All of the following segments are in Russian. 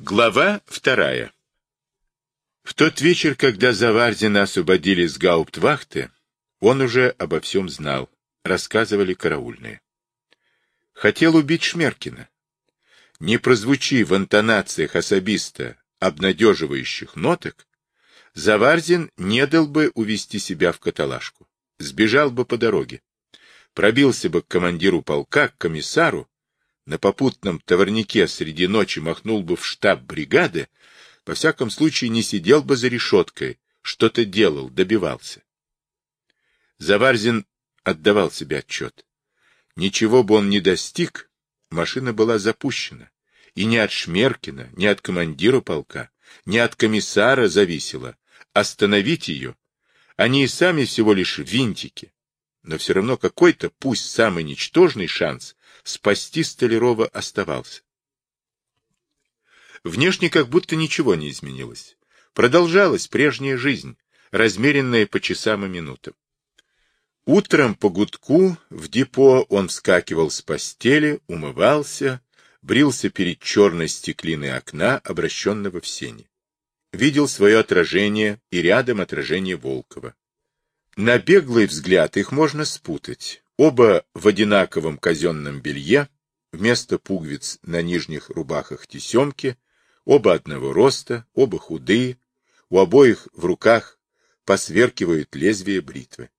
Глава вторая. В тот вечер, когда Заварзина освободили с гауптвахты, он уже обо всем знал, рассказывали караульные. Хотел убить Шмеркина. Не прозвучи в интонациях особиста обнадеживающих ноток, Заварзин не дал бы увести себя в каталажку, сбежал бы по дороге, пробился бы к командиру полка, к комиссару, на попутном товарнике среди ночи махнул бы в штаб бригады, во всяком случае не сидел бы за решеткой, что-то делал, добивался. Заварзин отдавал себе отчет. Ничего бы он не достиг, машина была запущена. И не от Шмеркина, не от командира полка, не от комиссара зависело. Остановить ее. Они и сами всего лишь винтики. Но все равно какой-то, пусть самый ничтожный шанс, спасти Столярова оставался. Внешне как будто ничего не изменилось. Продолжалась прежняя жизнь, размеренная по часам и минутам. Утром по гудку в депо он вскакивал с постели, умывался, брился перед черной стеклиной окна, обращенного в сене. Видел свое отражение и рядом отражение Волкова. На беглый взгляд их можно спутать. Оба в одинаковом казенном белье, вместо пуговиц на нижних рубахах тесемки, оба одного роста, оба худые, у обоих в руках посверкивают лезвия бритвы.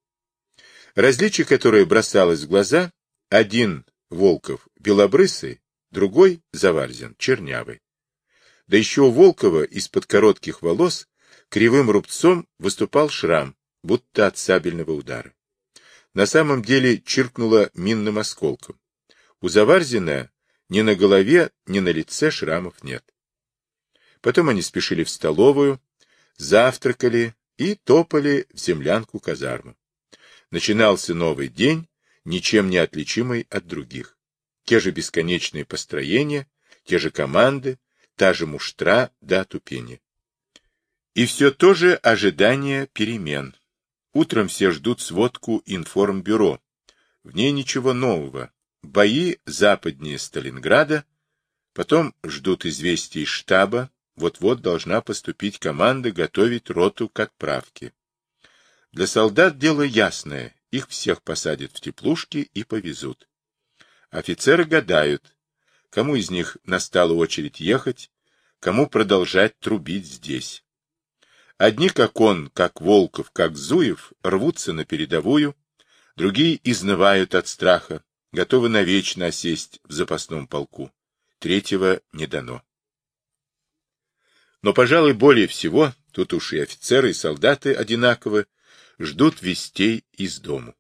Различие, которое бросалось в глаза, один Волков белобрысый, другой Заварзин чернявый. Да еще у Волкова из-под коротких волос кривым рубцом выступал шрам, будто от сабельного удара на самом деле чиркнуло минным осколком. У Заварзина ни на голове, ни на лице шрамов нет. Потом они спешили в столовую, завтракали и топали в землянку казармы. Начинался новый день, ничем не отличимый от других. Те же бесконечные построения, те же команды, та же муштра до отупения. И все то же ожидание перемен. Утром все ждут сводку информбюро. В ней ничего нового. Бои западнее Сталинграда. Потом ждут известий из штаба. Вот-вот должна поступить команда готовить роту к отправке. Для солдат дело ясное. Их всех посадят в теплушки и повезут. Офицеры гадают, кому из них настала очередь ехать, кому продолжать трубить здесь. Одни, как он, как Волков, как Зуев, рвутся на передовую, другие изнывают от страха, готовы навечно осесть в запасном полку. Третьего не дано. Но, пожалуй, более всего, тут уж и офицеры, и солдаты одинаковы, ждут вестей из дому.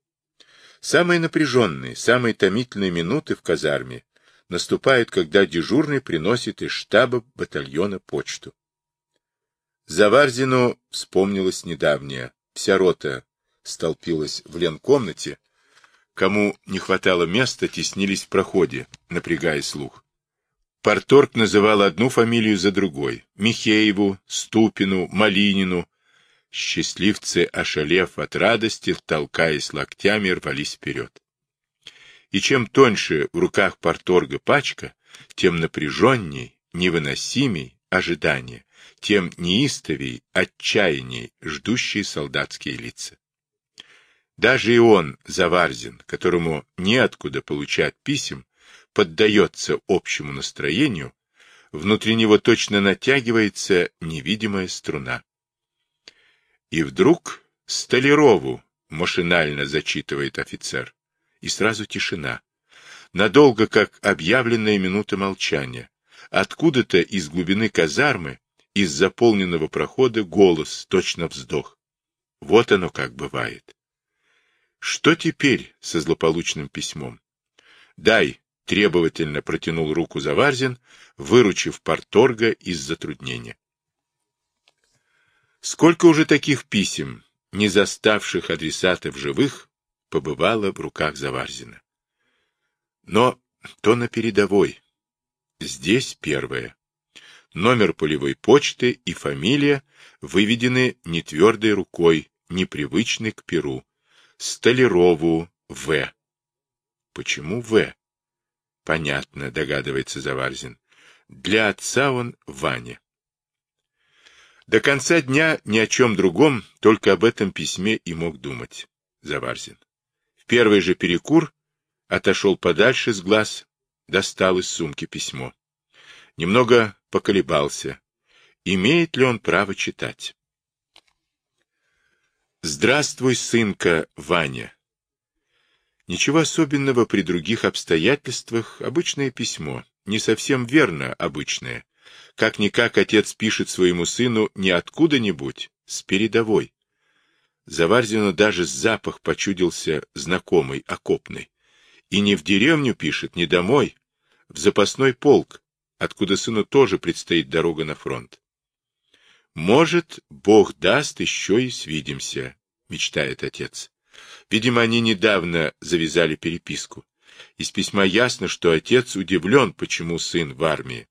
Самые напряженные, самые томительные минуты в казарме наступают, когда дежурный приносит из штаба батальона почту. Заварзину вспомнилось недавнее. Вся рота столпилась в ленкомнате. Кому не хватало места, теснились в проходе, напрягая слух. Порторг называл одну фамилию за другой. Михееву, Ступину, Малинину. Счастливцы, ошалев от радости, толкаясь локтями, рвались вперед. И чем тоньше в руках порторга пачка, тем напряженней, невыносимей ожидание тем неистовей, отчаянней ждущие солдатские лица. Даже и он, Заварзин, которому неоткуда получать писем, поддается общему настроению, внутри него точно натягивается невидимая струна. И вдруг Столярову машинально зачитывает офицер, и сразу тишина. Надолго, как объявленная минута молчания. Откуда-то из глубины казармы из заполненного прохода голос, точно вздох. Вот оно как бывает. Что теперь со злополучным письмом? Дай, требовательно протянул руку Заварзин, выручив порторга из затруднения. Сколько уже таких писем, не заставших адресатов живых, побывало в руках Заварзина. Но то на передовой. Здесь первое. Номер полевой почты и фамилия выведены не твердой рукой, непривычной к перу. Столярову В. Почему В? Понятно, догадывается Заварзин. Для отца он Ваня. До конца дня ни о чем другом, только об этом письме и мог думать Заварзин. В первый же перекур отошел подальше с глаз, достал из сумки письмо. Немного поколебался. Имеет ли он право читать? Здравствуй, сынка Ваня. Ничего особенного при других обстоятельствах, обычное письмо, не совсем верно обычное, как-никак отец пишет своему сыну не откуда-нибудь, с передовой. Заварзину даже запах почудился знакомый, окопный. И не в деревню пишет, не домой, в запасной полк, откуда сыну тоже предстоит дорога на фронт. «Может, Бог даст, еще и свидимся», — мечтает отец. Видимо, они недавно завязали переписку. Из письма ясно, что отец удивлен, почему сын в армии.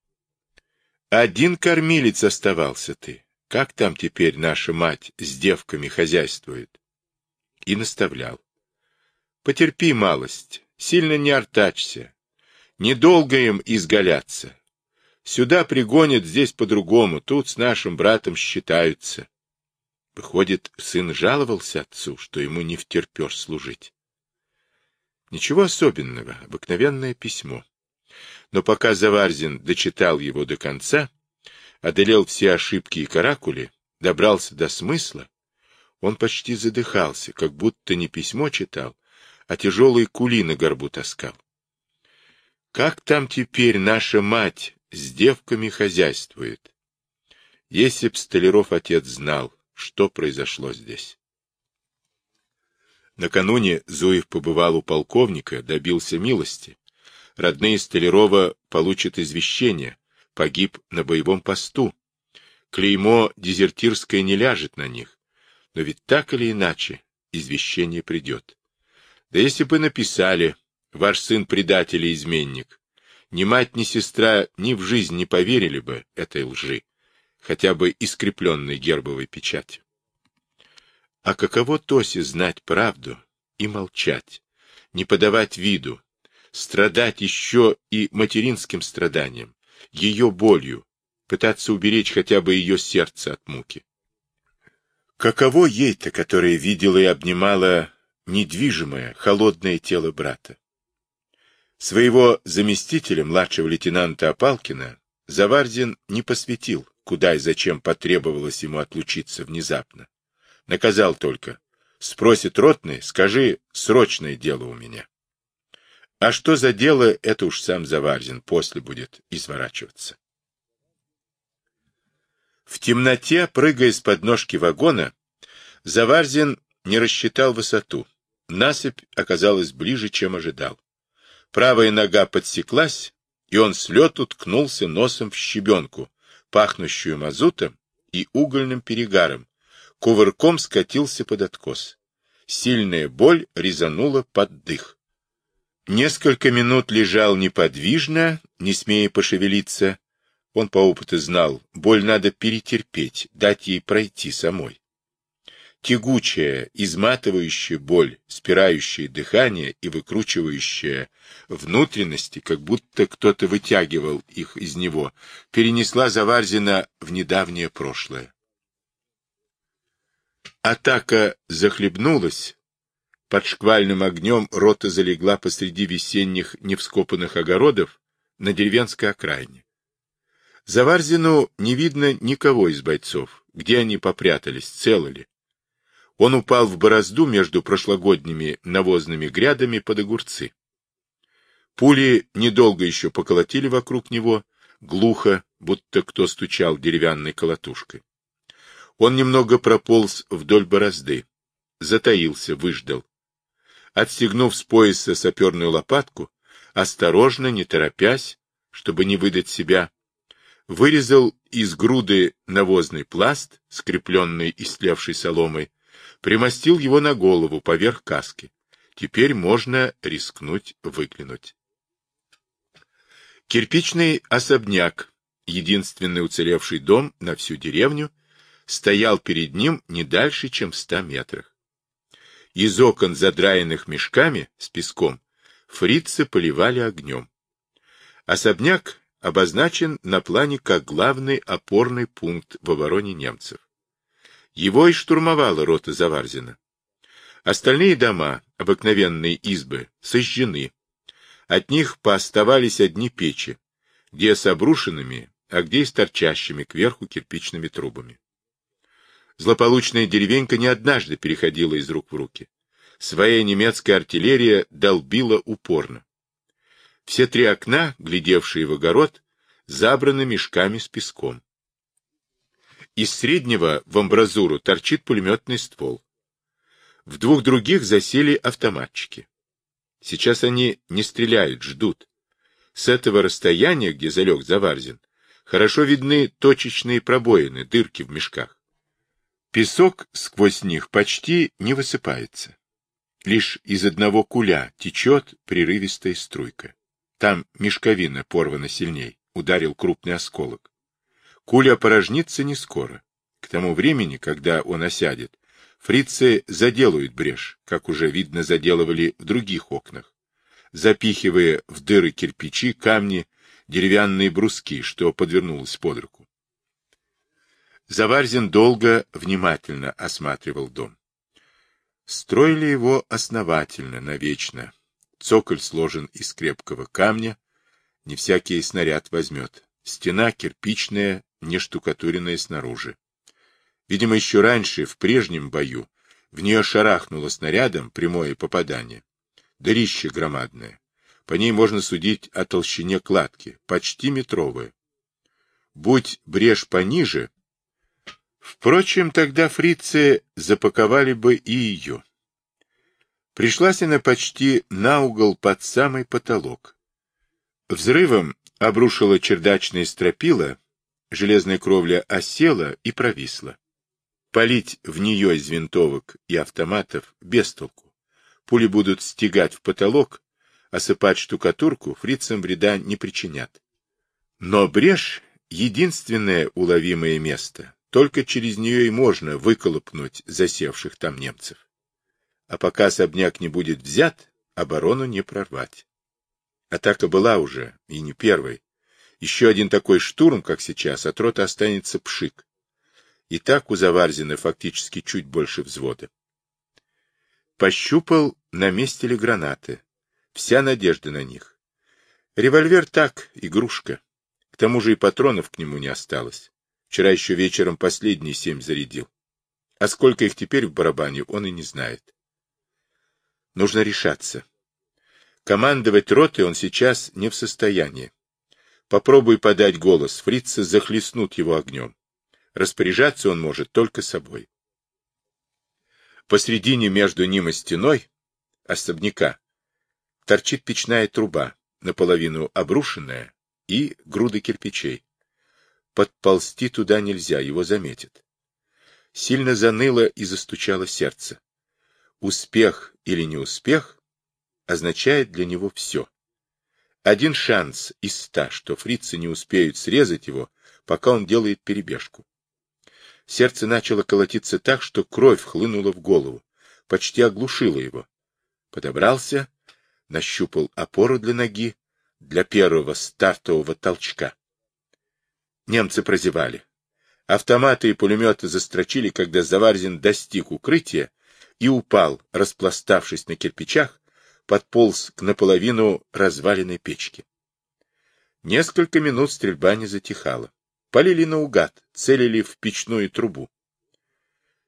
Один кормилец оставался ты. Как там теперь наша мать с девками хозяйствует? И наставлял. Потерпи малость, сильно не артачься. Недолго им изгаляться. Сюда пригонят, здесь по-другому, тут с нашим братом считаются. Выходит, сын жаловался отцу, что ему не втерпешь служить. Ничего особенного, обыкновенное письмо. Но пока Заварзин дочитал его до конца, одолел все ошибки и каракули, добрался до смысла, он почти задыхался, как будто не письмо читал, а тяжелые кули на горбу таскал. Как там теперь наша мать с девками хозяйствует? Если б Столяров отец знал, что произошло здесь. Накануне Зуев побывал у полковника, добился милости родные Столярова получат извещение, погиб на боевом посту. Клеймо дезертирское не ляжет на них, но ведь так или иначе извещение придет. Да если бы написали, ваш сын предатель и изменник, ни мать, ни сестра ни в жизнь не поверили бы этой лжи, хотя бы искрепленной гербовой печатью. А каково Тосе знать правду и молчать, не подавать виду, страдать еще и материнским страданием, ее болью, пытаться уберечь хотя бы ее сердце от муки. Каково ей-то, которая видела и обнимала недвижимое, холодное тело брата? Своего заместителя, младшего лейтенанта Опалкина, Заварзин не посвятил, куда и зачем потребовалось ему отлучиться внезапно. Наказал только. Спросит ротный, скажи, срочное дело у меня. А что за дело, это уж сам Заварзин после будет изворачиваться. В темноте, прыгая с подножки вагона, Заварзин не рассчитал высоту. Насыпь оказалась ближе, чем ожидал. Правая нога подсеклась, и он с лету ткнулся носом в щебенку, пахнущую мазутом и угольным перегаром, кувырком скатился под откос. Сильная боль резанула под дых. Несколько минут лежал неподвижно, не смея пошевелиться. Он по опыту знал, боль надо перетерпеть, дать ей пройти самой. Тягучая, изматывающая боль, спирающая дыхание и выкручивающая внутренности, как будто кто-то вытягивал их из него, перенесла Заварзина в недавнее прошлое. Атака захлебнулась, под шквальным огнем рота залегла посреди весенних невскопанных огородов на деревенской окраине. За Варзину не видно никого из бойцов, где они попрятались, целы ли. Он упал в борозду между прошлогодними навозными грядами под огурцы. Пули недолго еще поколотили вокруг него, глухо, будто кто стучал деревянной колотушкой. Он немного прополз вдоль борозды, затаился, выждал отстегнув с пояса саперную лопатку, осторожно, не торопясь, чтобы не выдать себя, вырезал из груды навозный пласт, скрепленный истлевшей соломой, примостил его на голову поверх каски. Теперь можно рискнуть выглянуть. Кирпичный особняк, единственный уцелевший дом на всю деревню, стоял перед ним не дальше, чем в ста метрах. Из окон, задраенных мешками с песком, фрицы поливали огнем. Особняк обозначен на плане как главный опорный пункт в обороне немцев. Его и штурмовала рота Заварзина. Остальные дома, обыкновенные избы, сожжены. От них пооставались одни печи, где с обрушенными, а где и с торчащими кверху кирпичными трубами. Злополучная деревенька не однажды переходила из рук в руки. Своя немецкая артиллерия долбила упорно. Все три окна, глядевшие в огород, забраны мешками с песком. Из среднего в амбразуру торчит пулеметный ствол. В двух других засели автоматчики. Сейчас они не стреляют, ждут. С этого расстояния, где залег Заварзин, хорошо видны точечные пробоины, дырки в мешках. Песок сквозь них почти не высыпается. Лишь из одного куля течет прерывистая струйка. Там мешковина порвана сильней, ударил крупный осколок. Куля опорожнится не скоро. К тому времени, когда он осядет, фрицы заделают брешь, как уже видно заделывали в других окнах, запихивая в дыры кирпичи, камни, деревянные бруски, что подвернулось под руку. Заварзин долго, внимательно осматривал дом. Строили его основательно, навечно. Цоколь сложен из крепкого камня, не всякий снаряд возьмет. Стена кирпичная, не штукатуренная снаружи. Видимо, еще раньше, в прежнем бою, в нее шарахнуло снарядом прямое попадание. Дырище громадное. По ней можно судить о толщине кладки, почти метровая. Будь брешь пониже, впрочем, тогда фрицы запаковали бы и ее. Пришлась она почти на угол под самый потолок. Взрывом обрушила чердачные стропила, железная кровля осела и провисла. Полить в нее из винтовок и автоматов без толку. Пули будут стегать в потолок, осыпать штукатурку, фрицам вреда не причинят. Но брешь — единственное уловимое место, только через нее и можно выколопнуть засевших там немцев а пока особняк не будет взят, оборону не прорвать. Атака была уже, и не первой. Еще один такой штурм, как сейчас, от роты останется пшик. И так у Заварзина фактически чуть больше взвода. Пощупал, на месте ли гранаты. Вся надежда на них. Револьвер так, игрушка. К тому же и патронов к нему не осталось. Вчера еще вечером последние семь зарядил. А сколько их теперь в барабане, он и не знает. Нужно решаться. Командовать ротой он сейчас не в состоянии. Попробуй подать голос, фрицы захлестнут его огнем. Распоряжаться он может только собой. Посредине между ним и стеной особняка торчит печная труба, наполовину обрушенная, и груды кирпичей. Подползти туда нельзя, его заметят. Сильно заныло и застучало сердце. Успех или неуспех означает для него все. Один шанс из ста, что фрицы не успеют срезать его, пока он делает перебежку. Сердце начало колотиться так, что кровь хлынула в голову, почти оглушила его. Подобрался, нащупал опору для ноги, для первого стартового толчка. Немцы прозевали. Автоматы и пулеметы застрочили, когда Заварзин достиг укрытия и упал, распластавшись на кирпичах, подполз к наполовину разваленной печки. Несколько минут стрельба не затихала. Полили наугад, целили в печную трубу.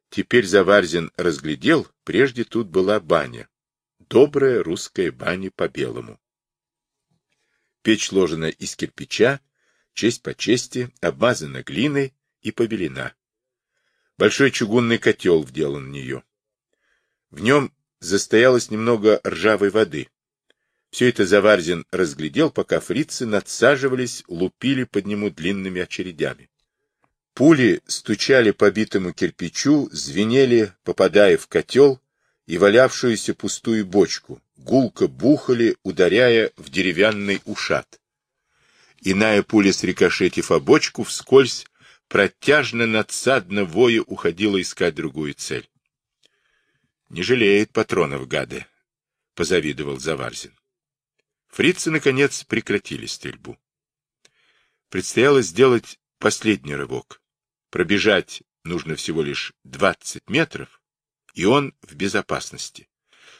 Теперь Заварзин разглядел, прежде тут была баня. Добрая русская баня по-белому. Печь сложена из кирпича, честь по чести, обмазана глиной и побелена. Большой чугунный котел вделан в нее. В нем застоялось немного ржавой воды. Все это Заварзин разглядел, пока фрицы надсаживались, лупили под нему длинными очередями. Пули стучали по битому кирпичу, звенели, попадая в котел и валявшуюся пустую бочку, гулко бухали, ударяя в деревянный ушат. Иная пуля, срикошетив о бочку, вскользь, протяжно-надсадно воя уходила искать другую цель. Не жалеет патронов, гады, — позавидовал Заварзин. Фрицы, наконец, прекратили стрельбу. Предстояло сделать последний рывок. Пробежать нужно всего лишь 20 метров, и он в безопасности.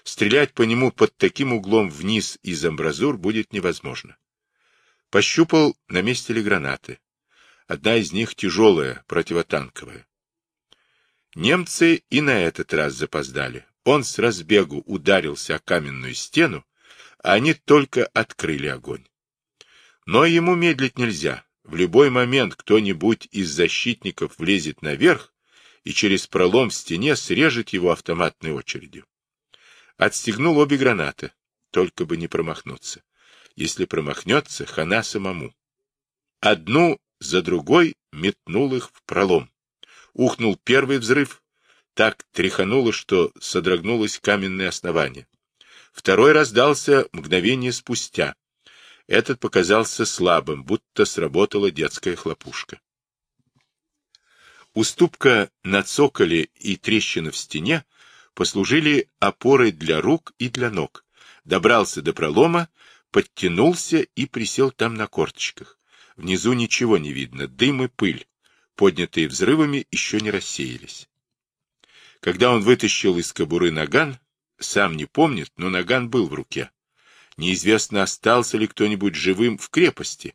Стрелять по нему под таким углом вниз из амбразур будет невозможно. Пощупал, на месте ли гранаты. Одна из них тяжелая, противотанковая. Немцы и на этот раз запоздали. Он с разбегу ударился о каменную стену, а они только открыли огонь. Но ему медлить нельзя. В любой момент кто-нибудь из защитников влезет наверх и через пролом в стене срежет его автоматной очередью. Отстегнул обе гранаты, только бы не промахнуться. Если промахнется, хана самому. Одну за другой метнул их в пролом. Ухнул первый взрыв, так тряхануло, что содрогнулось каменное основание. Второй раздался мгновение спустя. Этот показался слабым, будто сработала детская хлопушка. Уступка на цоколе и трещина в стене послужили опорой для рук и для ног. Добрался до пролома, подтянулся и присел там на корточках. Внизу ничего не видно, дым и пыль, поднятые взрывами, еще не рассеялись. Когда он вытащил из кобуры наган, сам не помнит, но наган был в руке. Неизвестно, остался ли кто-нибудь живым в крепости.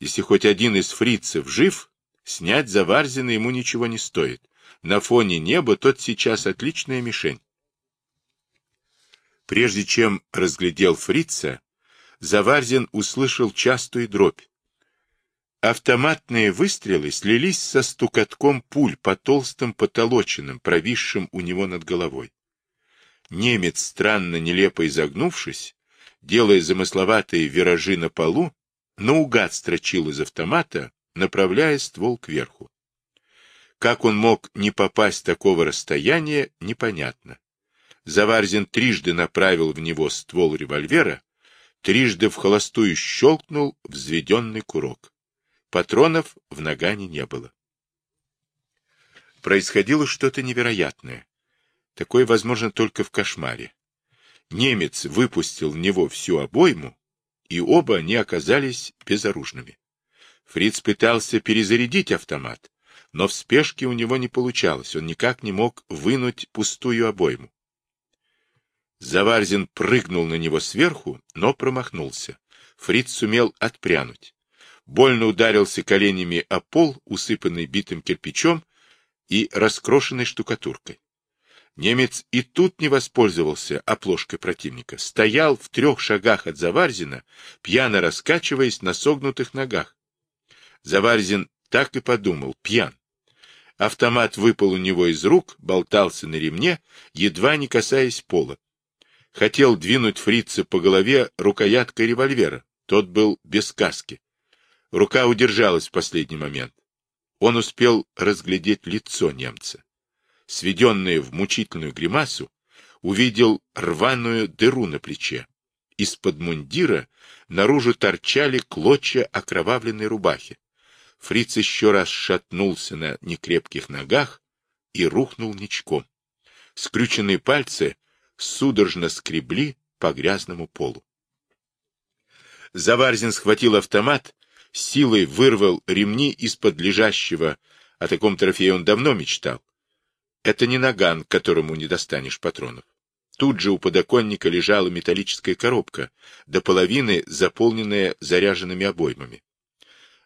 Если хоть один из фрицев жив, снять Заварзина ему ничего не стоит. На фоне неба тот сейчас отличная мишень. Прежде чем разглядел фрица, Заварзин услышал частую дробь. Автоматные выстрелы слились со стукотком пуль по толстым потолочинам, провисшим у него над головой. Немец, странно нелепо изогнувшись, делая замысловатые виражи на полу, наугад строчил из автомата, направляя ствол кверху. Как он мог не попасть такого расстояния, непонятно. Заварзин трижды направил в него ствол револьвера, трижды в холостую щелкнул взведенный курок. Патронов в нагане не было. Происходило что-то невероятное. Такое возможно только в кошмаре. Немец выпустил в него всю обойму, и оба они оказались безоружными. Фриц пытался перезарядить автомат, но в спешке у него не получалось, он никак не мог вынуть пустую обойму. Заварзин прыгнул на него сверху, но промахнулся. Фриц сумел отпрянуть. Больно ударился коленями о пол, усыпанный битым кирпичом и раскрошенной штукатуркой. Немец и тут не воспользовался оплошкой противника. Стоял в трех шагах от Заварзина, пьяно раскачиваясь на согнутых ногах. Заварзин так и подумал, пьян. Автомат выпал у него из рук, болтался на ремне, едва не касаясь пола. Хотел двинуть фрица по голове рукояткой револьвера. Тот был без каски. Рука удержалась в последний момент. Он успел разглядеть лицо немца сведенное в мучительную гримасу, увидел рваную дыру на плече. Из-под мундира наружу торчали клочья окровавленной рубахи. Фриц еще раз шатнулся на некрепких ногах и рухнул ничком. Скрюченные пальцы судорожно скребли по грязному полу. Заварзин схватил автомат, силой вырвал ремни из-под лежащего, о таком трофее он давно мечтал, это не наган, к которому не достанешь патронов. Тут же у подоконника лежала металлическая коробка, до половины заполненная заряженными обоймами.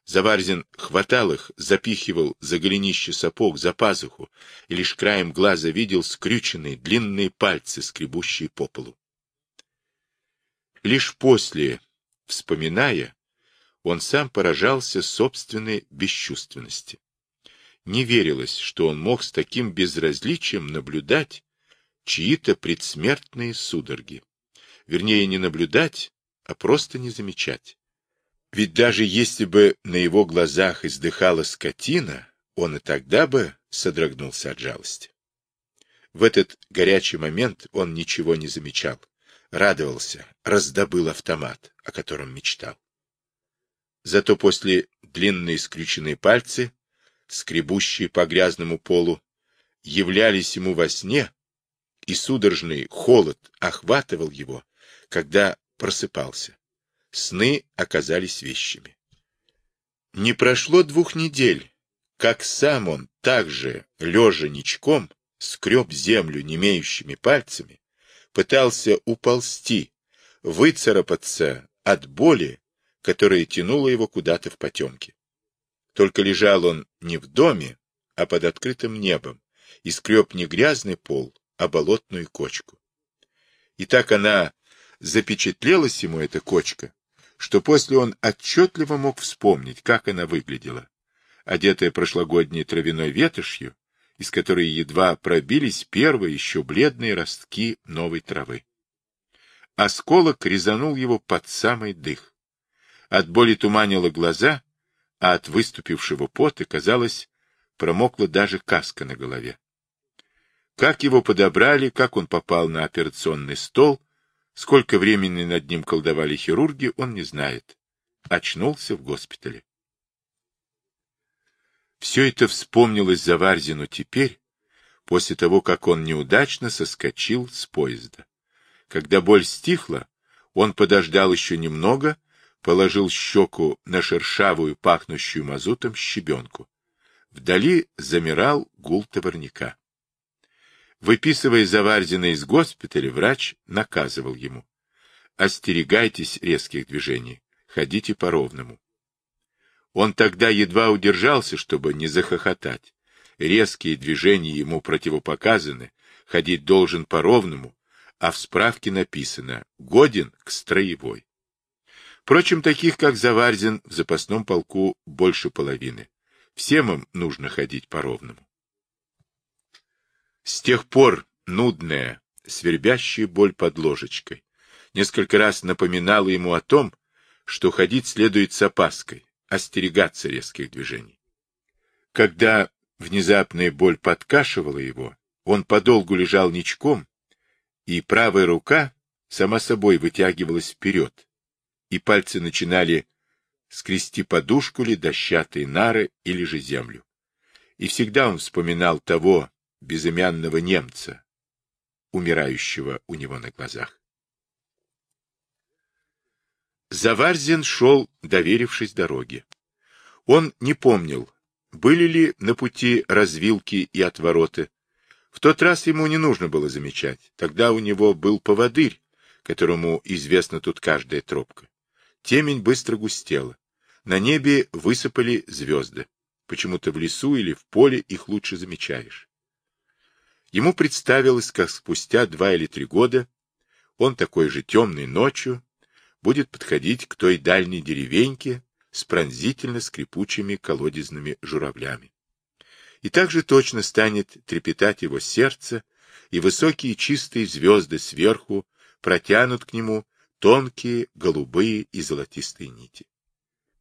Заварзин хватал их, запихивал за голенище сапог, за пазуху, и лишь краем глаза видел скрюченные длинные пальцы, скребущие по полу. Лишь после, вспоминая, он сам поражался собственной бесчувственности. Не верилось, что он мог с таким безразличием наблюдать чьи-то предсмертные судороги. Вернее, не наблюдать, а просто не замечать. Ведь даже если бы на его глазах издыхала скотина, он и тогда бы содрогнулся от жалости. В этот горячий момент он ничего не замечал, радовался, раздобыл автомат, о котором мечтал. Зато после длинные скрюченные пальцы скребущие по грязному полу, являлись ему во сне, и судорожный холод охватывал его, когда просыпался. Сны оказались вещами. Не прошло двух недель, как сам он также, лежа ничком, скреб землю немеющими пальцами, пытался уползти, выцарапаться от боли, которая тянула его куда-то в потемке. Только лежал он не в доме, а под открытым небом, и скреб не грязный пол, а болотную кочку. И так она запечатлелась ему, эта кочка, что после он отчетливо мог вспомнить, как она выглядела, одетая прошлогодней травяной ветошью, из которой едва пробились первые еще бледные ростки новой травы. Осколок резанул его под самый дых. От боли туманило глаза, а от выступившего пота, казалось, промокла даже каска на голове. Как его подобрали, как он попал на операционный стол, сколько времени над ним колдовали хирурги, он не знает. Очнулся в госпитале. Все это вспомнилось Заварзину теперь, после того, как он неудачно соскочил с поезда. Когда боль стихла, он подождал еще немного, положил щеку на шершавую, пахнущую мазутом щебенку. Вдали замирал гул товарняка. Выписывая Заварзина из госпиталя, врач наказывал ему. Остерегайтесь резких движений, ходите по-ровному. Он тогда едва удержался, чтобы не захохотать. Резкие движения ему противопоказаны, ходить должен по-ровному, а в справке написано «годен к строевой». Впрочем, таких, как Заварзин, в запасном полку больше половины. Всем им нужно ходить по-ровному. С тех пор нудная, свербящая боль под ложечкой несколько раз напоминала ему о том, что ходить следует с опаской, остерегаться резких движений. Когда внезапная боль подкашивала его, он подолгу лежал ничком, и правая рука сама собой вытягивалась вперед, и пальцы начинали скрести подушку ли, дощатые нары или же землю. И всегда он вспоминал того безымянного немца, умирающего у него на глазах. Заварзин шел, доверившись дороге. Он не помнил, были ли на пути развилки и отвороты, в тот раз ему не нужно было замечать. Тогда у него был поводырь, которому известна тут каждая тропка. Темень быстро густела. На небе высыпали звезды. Почему-то в лесу или в поле их лучше замечаешь. Ему представилось, как спустя два или три года он такой же темной ночью будет подходить к той дальней деревеньке с пронзительно скрипучими колодезными журавлями и также точно станет трепетать его сердце, и высокие чистые звезды сверху протянут к нему тонкие голубые и золотистые нити.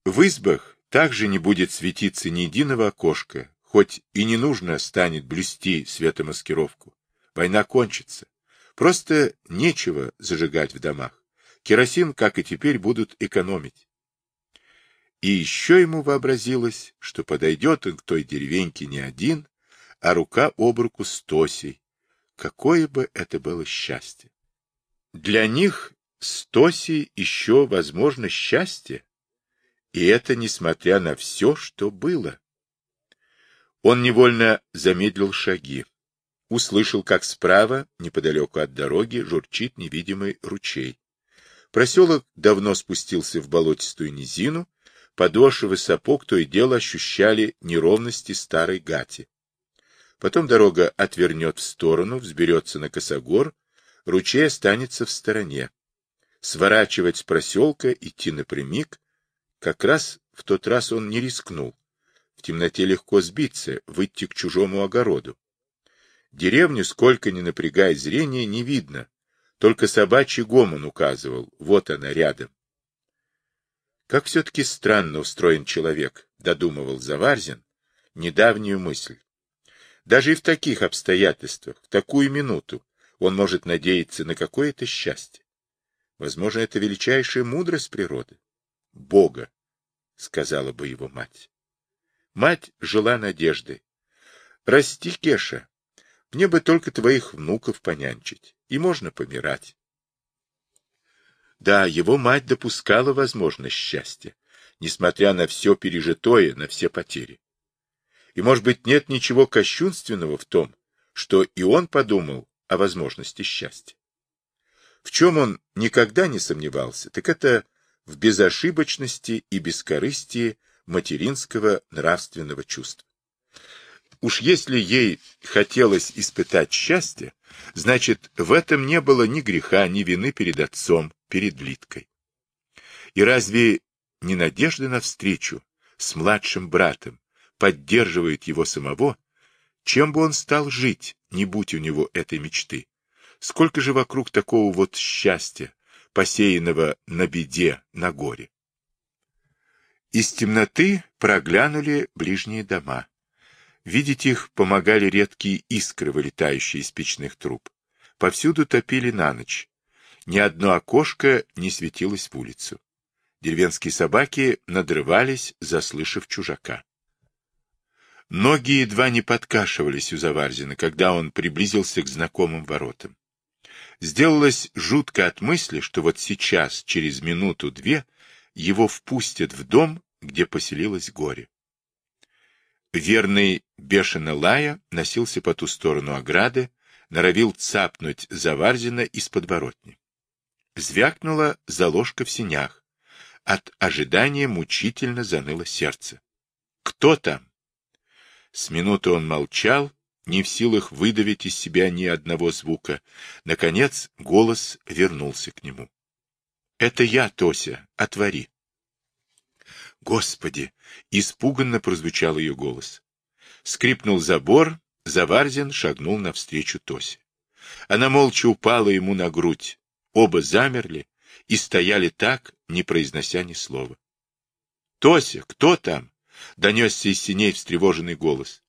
В избах также не будет светиться ни единого окошка, хоть и не нужно станет блюсти светомаскировку. Война кончится. Просто нечего зажигать в домах. Керосин, как и теперь, будут экономить. И еще ему вообразилось, что подойдет он к той деревеньке не один, а рука об руку с Тосей. Какое бы это было счастье! Для них с Тосей еще возможно счастье, и это несмотря на все, что было. Он невольно замедлил шаги. Услышал, как справа, неподалеку от дороги, журчит невидимый ручей. Проселок давно спустился в болотистую низину, Подошвы сапог то и дело ощущали неровности старой гати. Потом дорога отвернет в сторону, взберется на косогор, ручей останется в стороне. Сворачивать с проселка, идти напрямик, как раз в тот раз он не рискнул. В темноте легко сбиться, выйти к чужому огороду. Деревню, сколько ни напрягая зрение, не видно. Только собачий гомон указывал, вот она рядом. Как все-таки странно устроен человек, додумывал Заварзин недавнюю мысль. Даже и в таких обстоятельствах, в такую минуту, он может надеяться на какое-то счастье. Возможно, это величайшая мудрость природы. Бога, сказала бы его мать. Мать жила надеждой. Расти, Кеша, мне бы только твоих внуков понянчить, и можно помирать. Да, его мать допускала возможность счастья. несмотря на все пережитое, на все потери. И, может быть, нет ничего кощунственного в том, что и он подумал о возможности счастья. В чем он никогда не сомневался, так это в безошибочности и бескорыстии материнского нравственного чувства. Уж если ей хотелось испытать счастье, значит, в этом не было ни греха, ни вины перед отцом, перед Литкой. И разве не надежда на встречу с младшим братом поддерживает его самого, чем бы он стал жить, не будь у него этой мечты? Сколько же вокруг такого вот счастья, посеянного на беде, на горе? Из темноты проглянули ближние дома. Видеть их помогали редкие искры, вылетающие из печных труб. Повсюду топили на ночь. Ни одно окошко не светилось в улицу. Деревенские собаки надрывались, заслышав чужака. Ноги едва не подкашивались у Заварзина, когда он приблизился к знакомым воротам. Сделалось жутко от мысли, что вот сейчас, через минуту-две, его впустят в дом, где поселилось горе. Верный бешено лая носился по ту сторону ограды, норовил цапнуть Заварзина из подворотни. Звякнула заложка в синях. От ожидания мучительно заныло сердце. «Кто там?» С минуты он молчал, не в силах выдавить из себя ни одного звука. Наконец голос вернулся к нему. — Это я, Тося, отвори. Господи! Испуганно прозвучал ее голос. Скрипнул забор, Заварзин шагнул навстречу Тосе. Она молча упала ему на грудь. Оба замерли и стояли так, не произнося ни слова. — Тося, кто там? — донесся из синей встревоженный голос.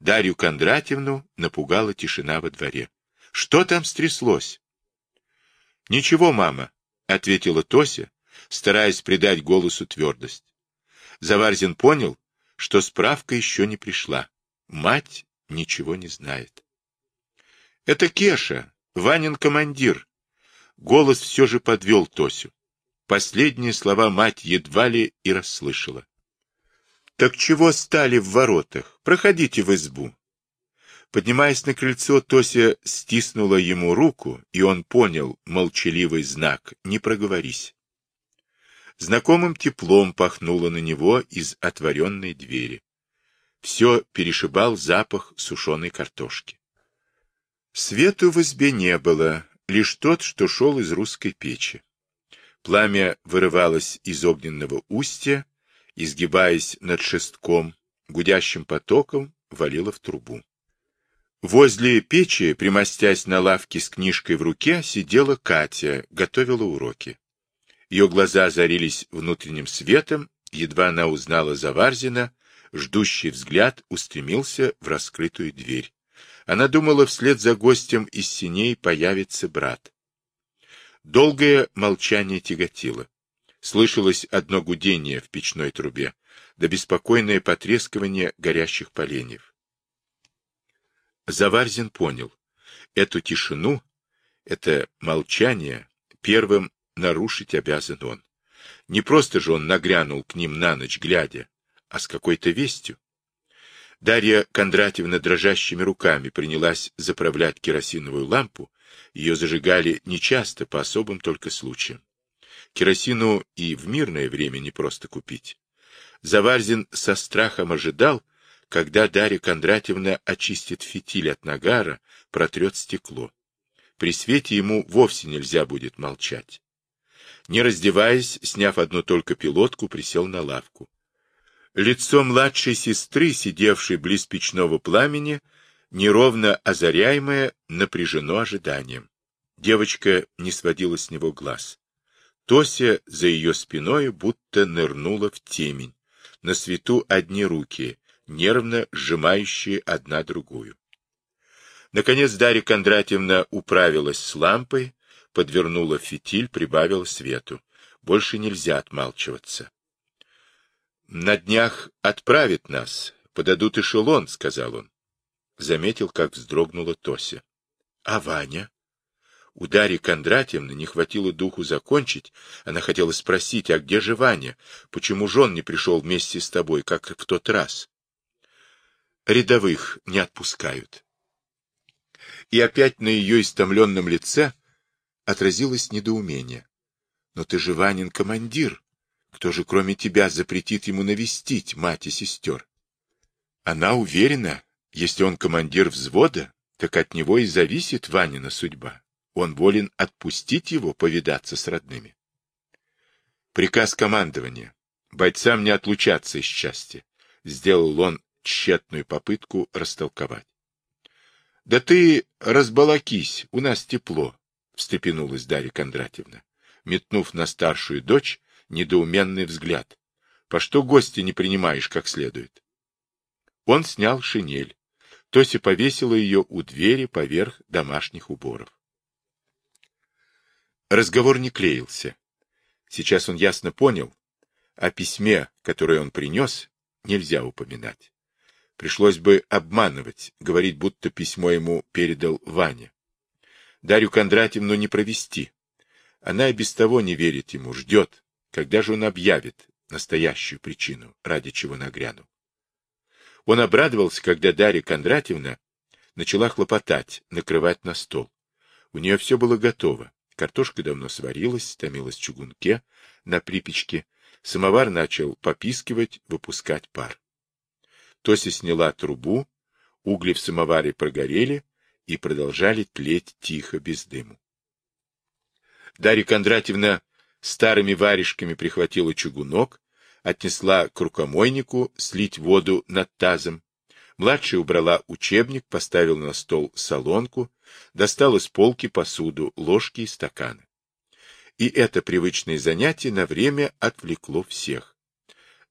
Дарью Кондратьевну напугала тишина во дворе. — Что там стряслось? — Ничего, мама, — ответила Тося, стараясь придать голосу твердость. Заварзин понял, что справка еще не пришла. Мать ничего не знает. — Это Кеша, Ванин командир. Голос все же подвел Тосю. Последние слова мать едва ли и расслышала. — Так чего стали в воротах? Проходите в избу. Поднимаясь на крыльцо, Тося стиснула ему руку, и он понял молчаливый знак «Не проговорись». Знакомым теплом пахнуло на него из отворенной двери. Все перешибал запах сушеной картошки. Свету в избе не было, лишь тот, что шел из русской печи. Пламя вырывалось из огненного устья, изгибаясь над шестком, гудящим потоком валило в трубу. Возле печи, примостясь на лавке с книжкой в руке, сидела Катя, готовила уроки. Ее глаза озарились внутренним светом, едва она узнала Заварзина, ждущий взгляд устремился в раскрытую дверь. Она думала, вслед за гостем из синей появится брат. Долгое молчание тяготило. Слышалось одно гудение в печной трубе, да беспокойное потрескивание горящих поленьев. Заварзин понял. Эту тишину, это молчание первым нарушить обязан он. Не просто же он нагрянул к ним на ночь глядя, а с какой-то вестью. Дарья Кондратьевна дрожащими руками принялась заправлять керосиновую лампу. Ее зажигали нечасто, по особым только случаям. Керосину и в мирное время не просто купить. Заварзин со страхом ожидал, когда Дарья Кондратьевна очистит фитиль от нагара, протрет стекло. При свете ему вовсе нельзя будет молчать. Не раздеваясь, сняв одну только пилотку, присел на лавку. Лицо младшей сестры, сидевшей близ печного пламени, неровно озаряемое, напряжено ожиданием. Девочка не сводила с него глаз. Тося за ее спиной будто нырнула в темень. На свету одни руки, нервно сжимающие одна другую. Наконец Дарья Кондратьевна управилась с лампой, подвернула фитиль, прибавила свету. Больше нельзя отмалчиваться. На днях отправят нас, подадут эшелон, сказал он. Заметил, как вздрогнула Тося. А Ваня? У Дарьи Кондратьевны не хватило духу закончить. Она хотела спросить, а где же Ваня? Почему же он не пришел вместе с тобой, как в тот раз? Рядовых не отпускают. И опять на ее истомленном лице отразилось недоумение. Но ты же Ванин командир. Кто же, кроме тебя, запретит ему навестить мать и сестер? Она уверена, если он командир взвода, так от него и зависит Ванина судьба. Он волен отпустить его повидаться с родными. Приказ командования. Бойцам не отлучаться из части. Сделал он тщетную попытку растолковать. — Да ты разбалакись, у нас тепло, — встрепенулась Дарья Кондратьевна, метнув на старшую дочь недоуменный взгляд. — По что гости не принимаешь как следует? Он снял шинель. Тося повесила ее у двери поверх домашних уборов. Разговор не клеился. Сейчас он ясно понял, о письме, которое он принес, нельзя упоминать. Пришлось бы обманывать, говорить, будто письмо ему передал Ваня. Дарью Кондратьевну не провести. Она и без того не верит ему, ждет, когда же он объявит настоящую причину, ради чего нагрянул. Он обрадовался, когда Дарья Кондратьевна начала хлопотать, накрывать на стол. У нее все было готово. Картошка давно сварилась, томилась в чугунке, на припечке. Самовар начал попискивать, выпускать пар. Тося сняла трубу, угли в самоваре прогорели и продолжали тлеть тихо, без дыму. Дарья Кондратьевна старыми варежками прихватила чугунок, отнесла к рукомойнику слить воду над тазом. Младшая убрала учебник, поставила на стол солонку, достала с полки посуду, ложки и стаканы. И это привычное занятие на время отвлекло всех.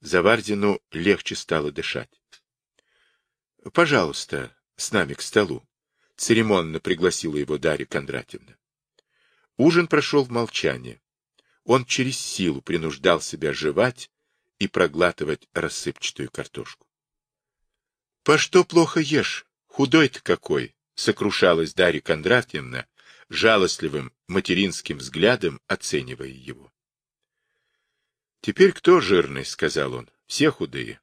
Завардину легче стало дышать. — Пожалуйста, с нами к столу. Церемонно пригласила его Дарья Кондратьевна. Ужин прошел в молчании. Он через силу принуждал себя жевать и проглатывать рассыпчатую картошку. — По что плохо ешь? Худой-то какой! — сокрушалась Дарья Кондратьевна, жалостливым материнским взглядом оценивая его. — Теперь кто жирный? — сказал он. — Все худые.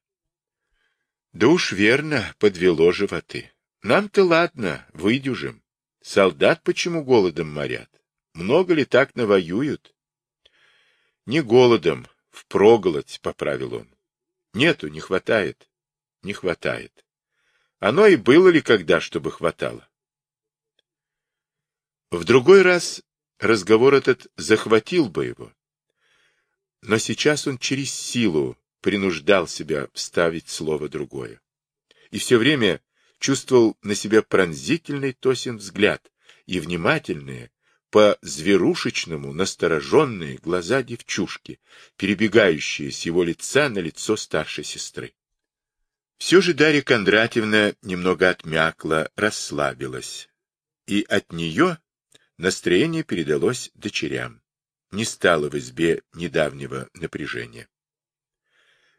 — Да уж верно, подвело животы. Нам-то ладно, выдюжим. Солдат почему голодом морят? Много ли так навоюют? — Не голодом, Впроголодь, — поправил он. Нету, не хватает. Не хватает. Оно и было ли когда, чтобы хватало? В другой раз разговор этот захватил бы его. Но сейчас он через силу принуждал себя вставить слово другое. И все время чувствовал на себя пронзительный Тосин взгляд и внимательные, по-зверушечному настороженные глаза девчушки, перебегающие с его лица на лицо старшей сестры. Все же Дарья Кондратьевна немного отмякла, расслабилась, и от нее настроение передалось дочерям. Не стало в избе недавнего напряжения.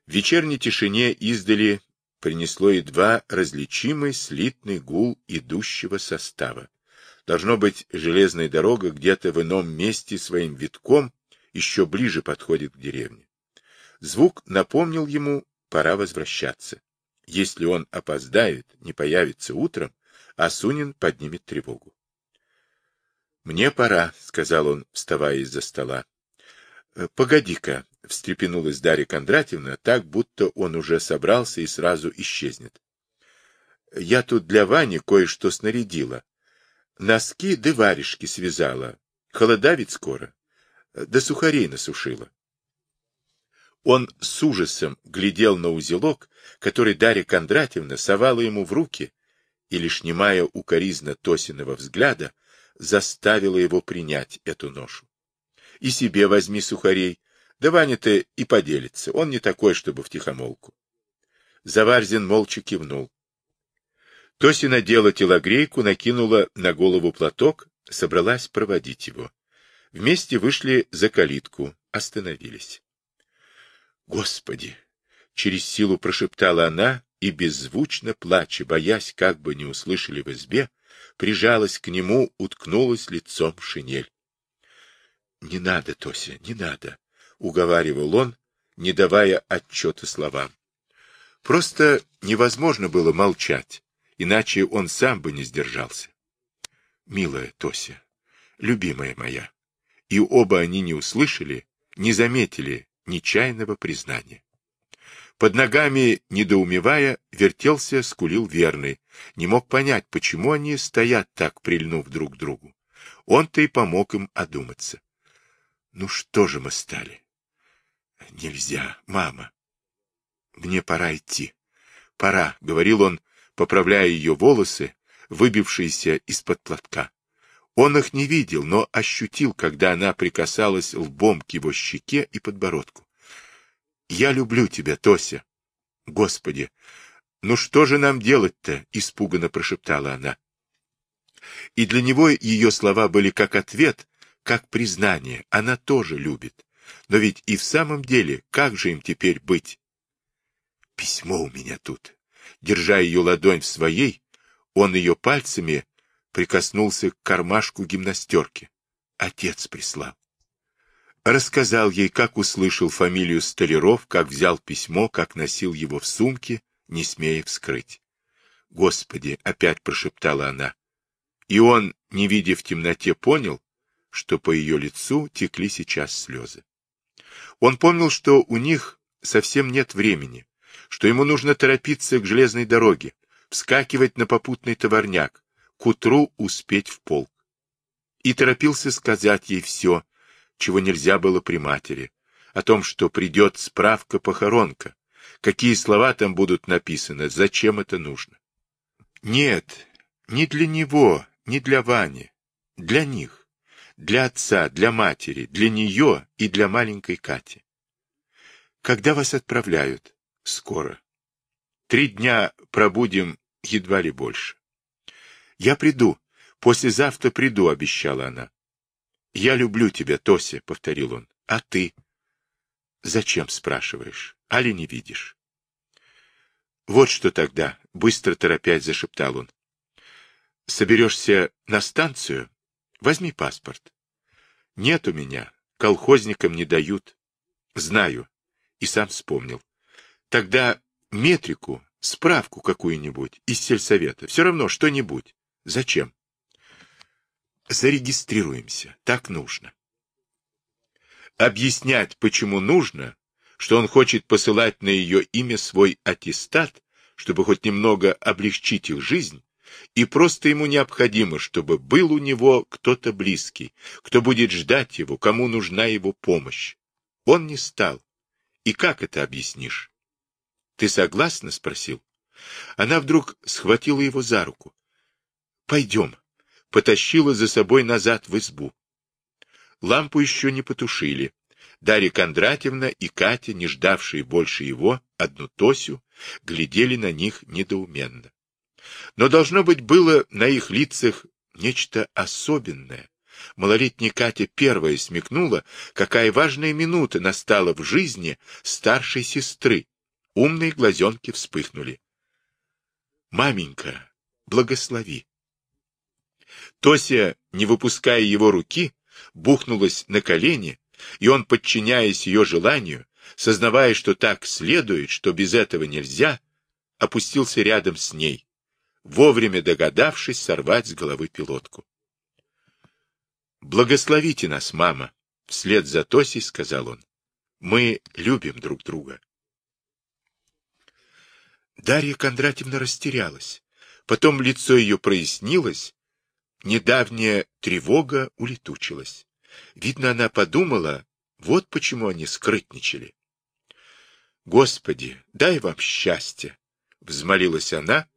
В вечерней тишине издали принесло едва различимый слитный гул идущего состава. Должно быть, железная дорога где-то в ином месте своим витком еще ближе подходит к деревне. Звук напомнил ему, пора возвращаться. Если он опоздает, не появится утром, Асунин поднимет тревогу. «Мне пора», — сказал он, вставая из-за стола. «Э, «Погоди-ка», — встрепенулась Дарья Кондратьевна, так, будто он уже собрался и сразу исчезнет. «Я тут для Вани кое-что снарядила. Носки да варежки связала. Холода ведь скоро. Да сухарей насушила. Он с ужасом глядел на узелок, который Дарья Кондратьевна совала ему в руки, и лишь немая укоризна Тосиного взгляда заставила его принять эту ношу. И себе возьми сухарей, да Ваня-то и поделится, он не такой, чтобы втихомолку. Заварзин молча кивнул. Тося надела телогрейку, накинула на голову платок, собралась проводить его. Вместе вышли за калитку, остановились. «Господи!» — через силу прошептала она и, беззвучно плача, боясь, как бы не услышали в избе, прижалась к нему, уткнулась лицом в шинель. — Не надо, Тося, не надо, — уговаривал он, не давая отчета словам. Просто невозможно было молчать, иначе он сам бы не сдержался. — Милая Тося, любимая моя. И оба они не услышали, не заметили нечаянного признания. Под ногами, недоумевая, вертелся, скулил верный. Не мог понять, почему они стоят так, прильнув друг к другу. Он-то и помог им одуматься. Ну что же мы стали? Нельзя, мама. Мне пора идти. Пора, — говорил он, поправляя ее волосы, выбившиеся из-под платка. Он их не видел, но ощутил, когда она прикасалась лбом к его щеке и подбородку. Я люблю тебя, Тося. Господи, ну что же нам делать-то? Испуганно прошептала она. И для него ее слова были как ответ, как признание. Она тоже любит. Но ведь и в самом деле, как же им теперь быть? Письмо у меня тут. Держа ее ладонь в своей, он ее пальцами прикоснулся к кармашку гимнастерки. Отец прислал. Рассказал ей, как услышал фамилию Столяров, как взял письмо, как носил его в сумке, не смея вскрыть. «Господи!» — опять прошептала она. И он, не видя в темноте, понял, что по ее лицу текли сейчас слезы. Он помнил, что у них совсем нет времени, что ему нужно торопиться к железной дороге, вскакивать на попутный товарняк, к утру успеть в полк. И торопился сказать ей все, чего нельзя было при матери, о том, что придет справка-похоронка, какие слова там будут написаны, зачем это нужно. Нет, не для него, не для Вани, для них, для отца, для матери, для нее и для маленькой Кати. Когда вас отправляют? Скоро. Три дня пробудем, едва ли больше. Я приду, послезавтра приду, обещала она. «Я люблю тебя, Тося», — повторил он. «А ты?» «Зачем?» — спрашиваешь. «Али не видишь?» «Вот что тогда», — быстро торопясь зашептал он. «Соберешься на станцию? Возьми паспорт». «Нет у меня. Колхозникам не дают». «Знаю». И сам вспомнил. «Тогда метрику, справку какую-нибудь из сельсовета. Все равно что-нибудь. Зачем?» зарегистрируемся. Так нужно. Объяснять, почему нужно, что он хочет посылать на ее имя свой аттестат, чтобы хоть немного облегчить их жизнь, и просто ему необходимо, чтобы был у него кто-то близкий, кто будет ждать его, кому нужна его помощь. Он не стал. И как это объяснишь? — Ты согласна? — спросил. Она вдруг схватила его за руку. — Пойдем потащила за собой назад в избу. Лампу еще не потушили. Дарья Кондратьевна и Катя, не ждавшие больше его, одну Тосю, глядели на них недоуменно. Но, должно быть, было на их лицах нечто особенное. Малолетняя Катя первая смекнула, какая важная минута настала в жизни старшей сестры. Умные глазенки вспыхнули. «Маменька, благослови!» Тося, не выпуская его руки, бухнулась на колени, и он, подчиняясь ее желанию, сознавая, что так следует, что без этого нельзя, опустился рядом с ней, вовремя догадавшись сорвать с головы пилотку. «Благословите нас, мама!» — вслед за Тосей сказал он. «Мы любим друг друга». Дарья Кондратьевна растерялась. Потом лицо ее прояснилось, Недавняя тревога улетучилась. Видно, она подумала, вот почему они скрытничали. «Господи, дай вам счастье!» — взмолилась она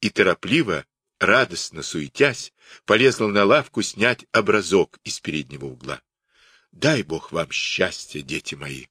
и торопливо, радостно суетясь, полезла на лавку снять образок из переднего угла. «Дай Бог вам счастья, дети мои!»